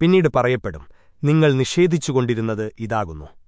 പിന്നീട് പറയപ്പെടും നിങ്ങൾ നിഷേധിച്ചുകൊണ്ടിരുന്നത് ഇതാകുന്നു.